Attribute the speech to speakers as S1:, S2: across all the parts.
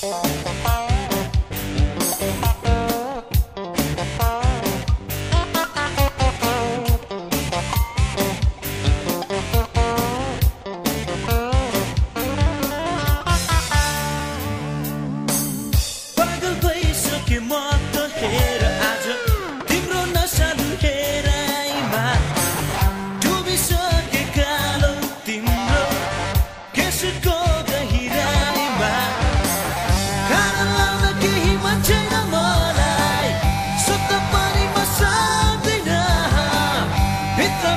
S1: Bye.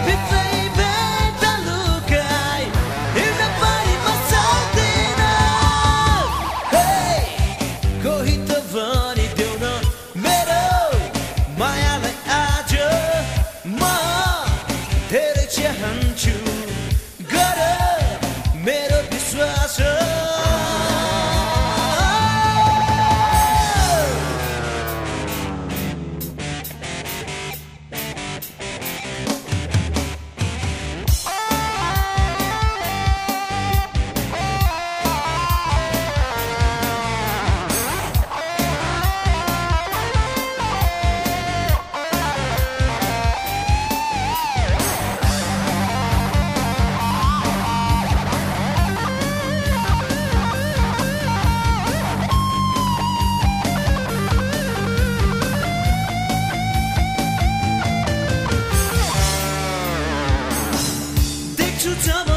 S1: pizza. double.